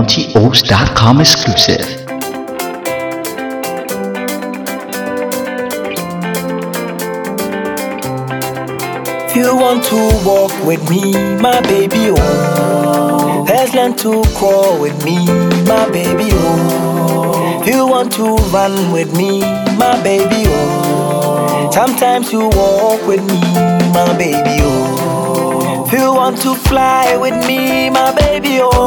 MontyOaks.com exclusive. If you want to walk with me, my baby, oh. Let's learn to crawl with me, my baby, oh. If you want to run with me, my baby, oh. Sometimes you walk with me, my baby, oh. If you want to fly with me, my baby, oh.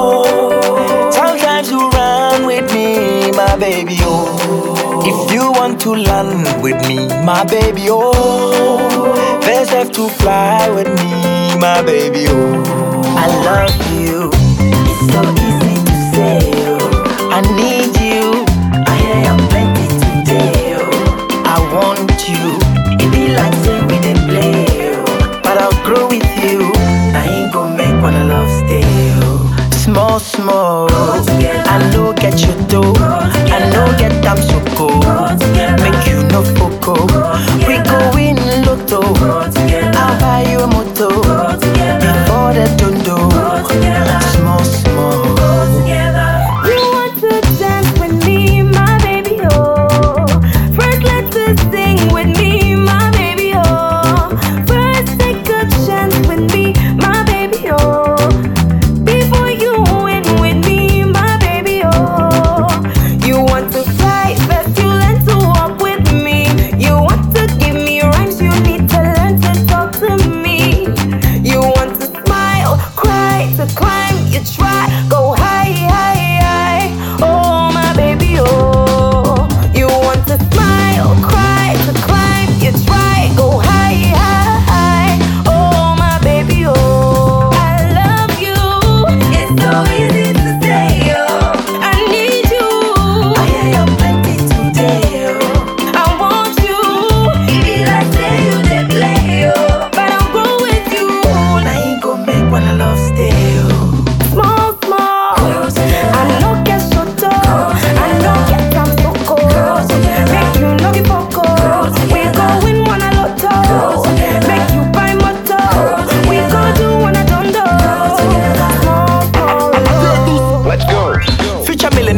To land with me, my baby, oh. First have to fly with me, my baby, oh. I love you. It's so easy to say, oh. I need you. I hear you plenty today, oh. I want you. It be like say we dey play, oh. But I'll grow with you. I ain't gon' make one of love stay, oh. Small, small. I look at you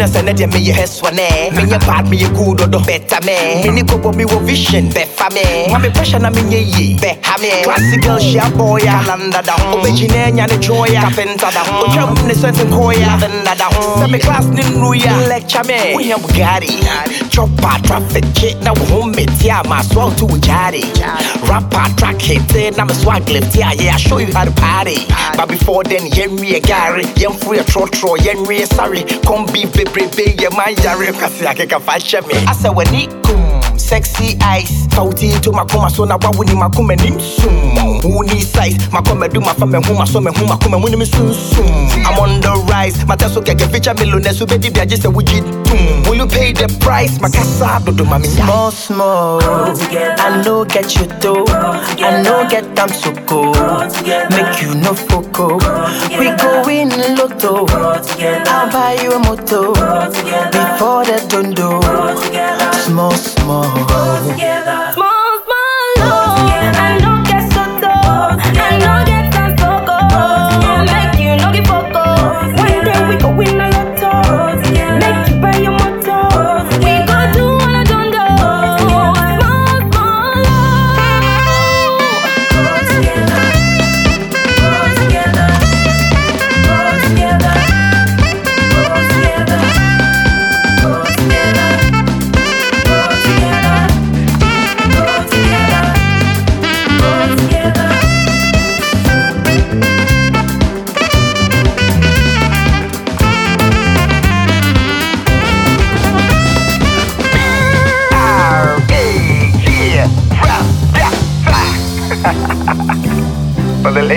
Future millionaires and let me your head swane. Me your part, me your good the better me. Me ni kobo vision, be fa me. Wa me pressure na me nye ye, be me. Classic girl, she a boy, ya landa da. Obejine nya ne joy, ya carpenter da. Ocha ne koya, landa da. Se me class ni nuya, lecture me. We am Bugatti, chopper traffic shit. Na wo home yeah, my swag to a jari. Rapper track hit, na me swag lift, yeah, yeah. I show you how to party. But before then, yen me a Gary, yen free a trotro, yen me a sorry. Come be baby, baby, yeah, my yari, kasi akeka fashion me. I said, when it come, sexy eyes. Sauti to my coma, so na wawuni my come nim sum. Uni size, my come do my family, whom I saw me, whom I come and me soon soon. I'm on the rise, my tasso get a feature millionaire, so baby, I just a widget. Will you pay the price? My casa, do do my Small, small. I know get you though. I know get them so cool. Make you no foco. We go in lotto. I'll buy you a moto. Before the dondo. Small, small. Together. del